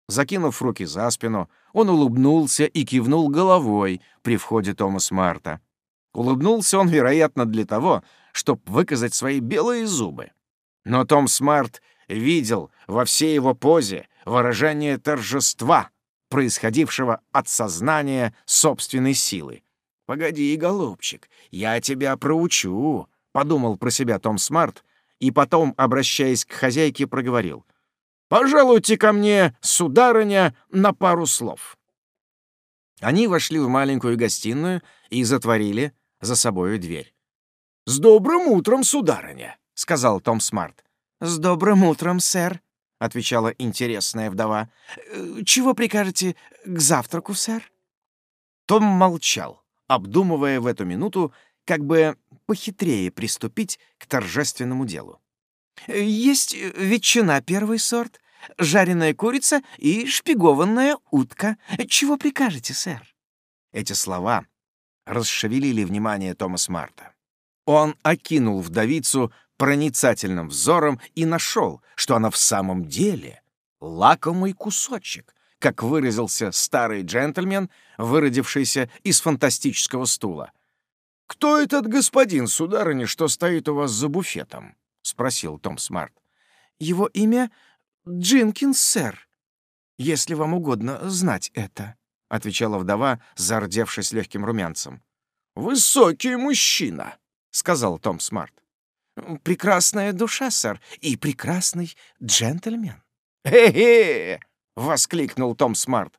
Закинув руки за спину, он улыбнулся и кивнул головой при входе Томас Марта. Улыбнулся он, вероятно, для того, чтобы выказать свои белые зубы. Но Том Смарт видел во всей его позе выражение торжества, происходившего от сознания собственной силы. «Погоди, голубчик, я тебя проучу», — подумал про себя Том Смарт, и потом, обращаясь к хозяйке, проговорил. «Пожалуйте ко мне, сударыня, на пару слов». Они вошли в маленькую гостиную и затворили за собою дверь. «С добрым утром, сударыня», — сказал Том Смарт. «С добрым утром, сэр», — отвечала интересная вдова. «Э, «Чего прикажете к завтраку, сэр?» Том молчал, обдумывая в эту минуту, как бы похитрее приступить к торжественному делу. «Есть ветчина первый сорт, жареная курица и шпигованная утка. Чего прикажете, сэр?» Эти слова расшевелили внимание Томас Марта. Он окинул вдовицу проницательным взором и нашел, что она в самом деле лакомый кусочек, как выразился старый джентльмен, выродившийся из фантастического стула. «Кто этот господин, сударыня, что стоит у вас за буфетом?» — спросил Том Смарт. «Его имя Джинкинс, сэр, если вам угодно знать это», — отвечала вдова, зардевшись легким румянцем. «Высокий мужчина», — сказал Том Смарт. «Прекрасная душа, сэр, и прекрасный джентльмен». «Хе-хе!» — воскликнул Том Смарт.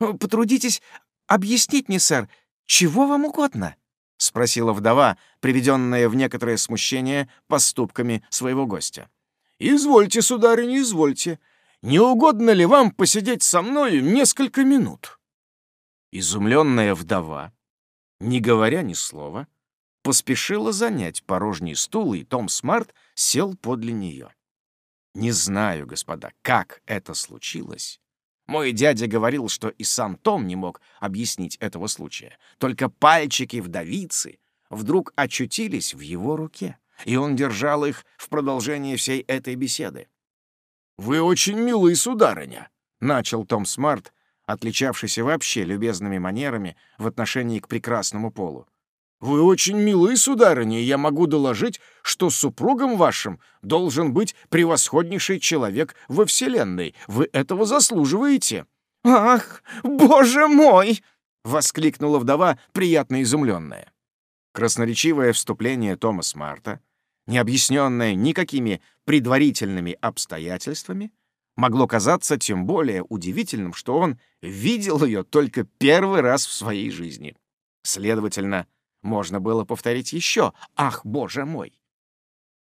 «Потрудитесь объяснить мне, сэр, чего вам угодно?» — спросила вдова, приведенная в некоторое смущение поступками своего гостя. «Извольте, сударыня, извольте. Не угодно ли вам посидеть со мною несколько минут?» Изумленная вдова, не говоря ни слова, поспешила занять порожний стул, и Том Смарт сел подле нее. Не знаю, господа, как это случилось. Мой дядя говорил, что и сам Том не мог объяснить этого случая. Только пальчики вдовицы вдруг очутились в его руке, и он держал их в продолжении всей этой беседы. «Вы очень милы, сударыня», — начал Том Смарт, отличавшийся вообще любезными манерами в отношении к прекрасному полу. «Вы очень милы, сударыня, и я могу доложить, что супругом вашим должен быть превосходнейший человек во Вселенной. Вы этого заслуживаете». «Ах, боже мой!» — воскликнула вдова, приятно изумленная. Красноречивое вступление Томас Марта, не объясненное никакими предварительными обстоятельствами, могло казаться тем более удивительным, что он видел ее только первый раз в своей жизни. Следовательно, можно было повторить еще «Ах, боже мой!»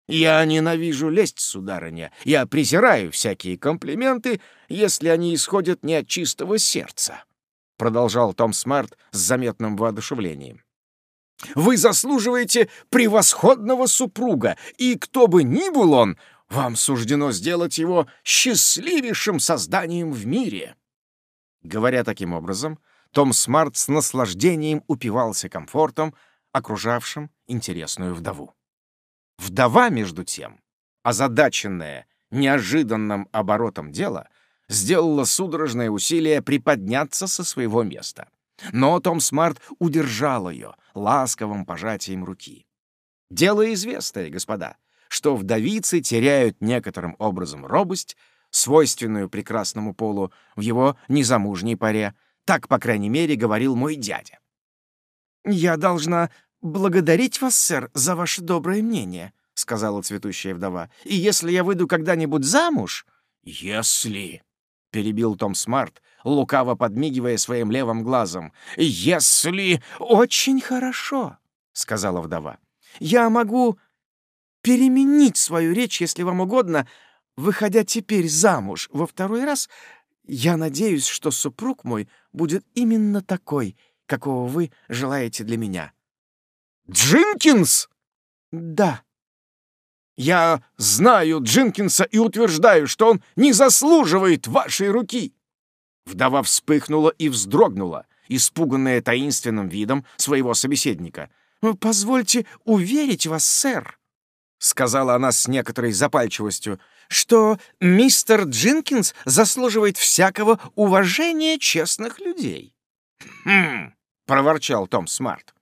«Я ненавижу лесть, сударыня. Я презираю всякие комплименты, если они исходят не от чистого сердца», — продолжал Том Смарт с заметным воодушевлением. «Вы заслуживаете превосходного супруга, и кто бы ни был он, вам суждено сделать его счастливейшим созданием в мире». Говоря таким образом, Том Смарт с наслаждением упивался комфортом, окружавшим интересную вдову. Вдова, между тем, озадаченная неожиданным оборотом дела, сделала судорожное усилие приподняться со своего места. Но Том Смарт удержал ее ласковым пожатием руки. Дело известное, господа что вдовицы теряют некоторым образом робость, свойственную прекрасному полу в его незамужней паре. Так, по крайней мере, говорил мой дядя. «Я должна благодарить вас, сэр, за ваше доброе мнение», — сказала цветущая вдова. «И если я выйду когда-нибудь замуж...» «Если...» — перебил Том Смарт, лукаво подмигивая своим левым глазом. «Если... Очень хорошо», — сказала вдова. «Я могу переменить свою речь, если вам угодно, выходя теперь замуж во второй раз, я надеюсь, что супруг мой будет именно такой, какого вы желаете для меня». «Джинкинс?» «Да». «Я знаю Джинкинса и утверждаю, что он не заслуживает вашей руки». Вдова вспыхнула и вздрогнула, испуганная таинственным видом своего собеседника. «Позвольте уверить вас, сэр», — сказала она с некоторой запальчивостью, «что мистер Джинкинс заслуживает всякого уважения честных людей». «Хм!» — проворчал Том Смарт.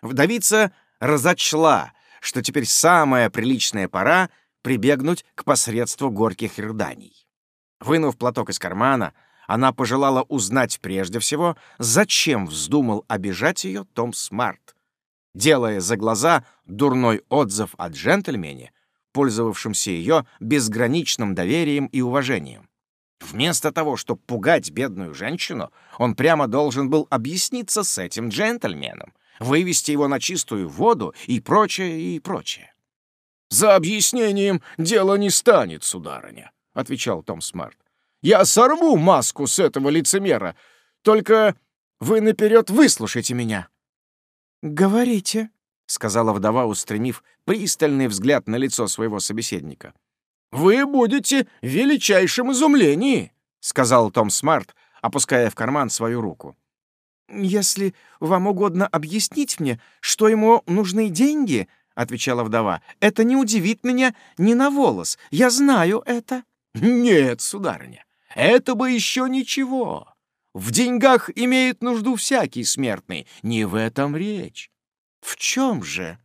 Вдовица разочла, что теперь самая приличная пора прибегнуть к посредству горьких рыданий. Вынув платок из кармана, она пожелала узнать прежде всего, зачем вздумал обижать ее Том Смарт, делая за глаза дурной отзыв о джентльмене, пользовавшемся ее безграничным доверием и уважением. Вместо того, чтобы пугать бедную женщину, он прямо должен был объясниться с этим джентльменом, вывести его на чистую воду и прочее, и прочее. «За объяснением дело не станет, сударыня», — отвечал Том Смарт. «Я сорву маску с этого лицемера, только вы наперед выслушайте меня». «Говорите», — сказала вдова, устремив пристальный взгляд на лицо своего собеседника. «Вы будете в величайшем изумлении», — сказал Том Смарт, опуская в карман свою руку. «Если вам угодно объяснить мне, что ему нужны деньги», — отвечала вдова, — «это не удивит меня ни на волос. Я знаю это». «Нет, сударыня, это бы еще ничего. В деньгах имеет нужду всякий смертный. Не в этом речь. В чем же?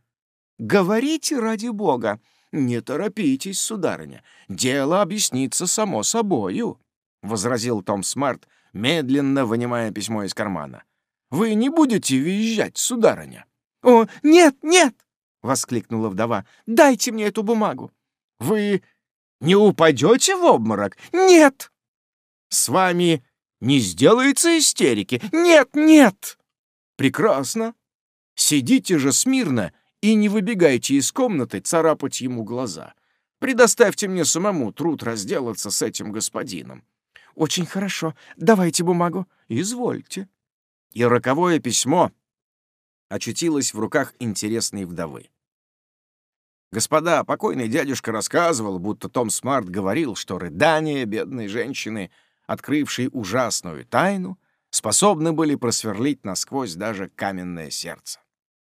Говорите ради бога. Не торопитесь, сударыня. Дело объяснится само собою, — возразил Том Смарт, медленно вынимая письмо из кармана. Вы не будете визжать, сударыня? О, нет, нет! — воскликнула вдова. Дайте мне эту бумагу. Вы не упадете в обморок? Нет! С вами Не сделается истерики. Нет, нет! Прекрасно. Сидите же смирно и не выбегайте из комнаты царапать ему глаза. Предоставьте мне самому труд разделаться с этим господином. Очень хорошо. Давайте бумагу. Извольте. И роковое письмо очутилось в руках интересной вдовы. Господа, покойный дядюшка рассказывал, будто Том Смарт говорил, что рыдания бедной женщины, открывшей ужасную тайну, способны были просверлить насквозь даже каменное сердце.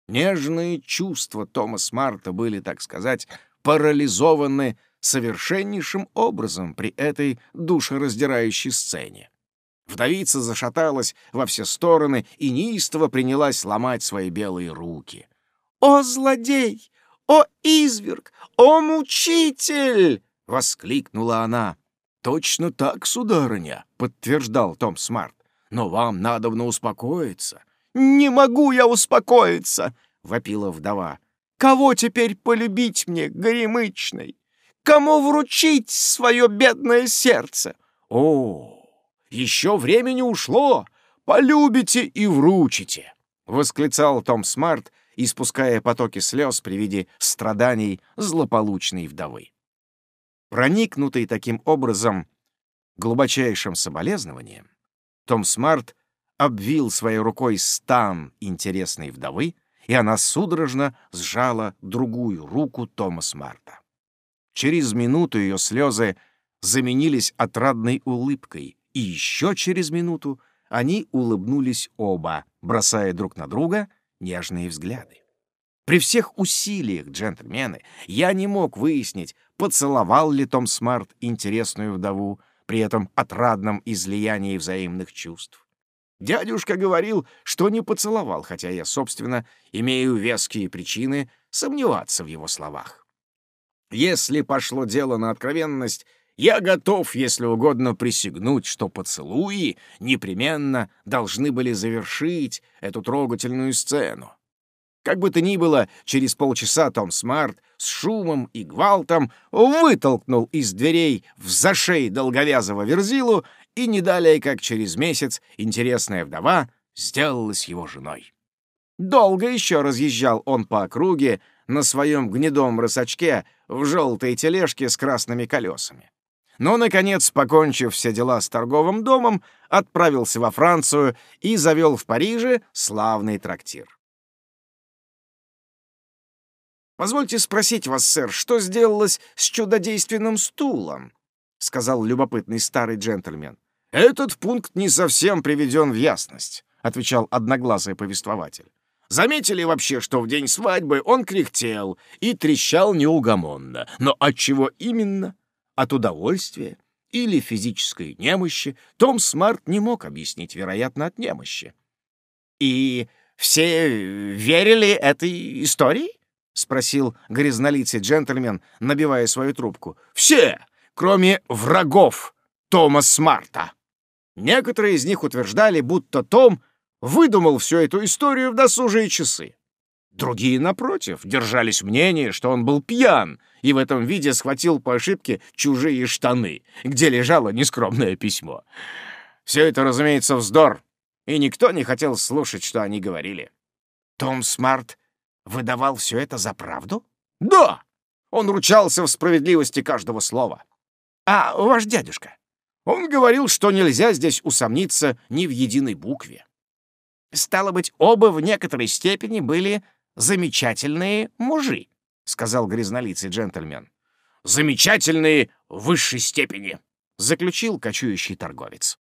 Нежные чувства Тома Смарта были, так сказать, парализованы совершеннейшим образом при этой душераздирающей сцене. Вдовица зашаталась во все стороны и неистово принялась ломать свои белые руки. «О, злодей! О, изверг! О, мучитель!» — воскликнула она. «Точно так, сударыня», — подтверждал Том Смарт. «Но вам надобно успокоиться». «Не могу я успокоиться!» — вопила вдова. «Кого теперь полюбить мне, горемычной? Кому вручить свое бедное сердце?» «О, еще времени ушло! Полюбите и вручите!» — восклицал Том Смарт, испуская потоки слез при виде страданий злополучной вдовы. Проникнутый таким образом глубочайшим соболезнованием, Том Смарт обвил своей рукой стан интересной вдовы, и она судорожно сжала другую руку Тома Смарта. Через минуту ее слезы заменились отрадной улыбкой, и еще через минуту они улыбнулись оба, бросая друг на друга нежные взгляды. При всех усилиях, джентльмены, я не мог выяснить, поцеловал ли Том Смарт интересную вдову при этом отрадном излиянии взаимных чувств. Дядюшка говорил, что не поцеловал, хотя я, собственно, имею веские причины сомневаться в его словах. Если пошло дело на откровенность, я готов, если угодно, присягнуть, что поцелуи непременно должны были завершить эту трогательную сцену. Как бы то ни было, через полчаса Том Смарт с шумом и гвалтом вытолкнул из дверей в зашей долговязого верзилу, и не далее, как через месяц, интересная вдова сделалась его женой. Долго еще разъезжал он по округе на своем гнедом рысачке в желтой тележке с красными колесами. Но, наконец, покончив все дела с торговым домом, отправился во Францию и завел в Париже славный трактир. «Позвольте спросить вас, сэр, что сделалось с чудодейственным стулом?» — сказал любопытный старый джентльмен. «Этот пункт не совсем приведен в ясность», — отвечал одноглазый повествователь. «Заметили вообще, что в день свадьбы он кряхтел и трещал неугомонно. Но от чего именно? От удовольствия или физической немощи Том Смарт не мог объяснить, вероятно, от немощи. «И все верили этой истории?» — спросил грязнолицый джентльмен, набивая свою трубку. «Все, кроме врагов Тома Смарта. Некоторые из них утверждали, будто Том выдумал всю эту историю в досужие часы. Другие, напротив, держались мнения, что он был пьян и в этом виде схватил по ошибке чужие штаны, где лежало нескромное письмо. Все это, разумеется, вздор, и никто не хотел слушать, что они говорили. Том Смарт выдавал все это за правду? Да! Он ручался в справедливости каждого слова. А ваш дядюшка? Он говорил, что нельзя здесь усомниться ни в единой букве. Стало быть, оба в некоторой степени были замечательные мужи, сказал грязнолицый джентльмен. Замечательные в высшей степени, заключил кочующий торговец.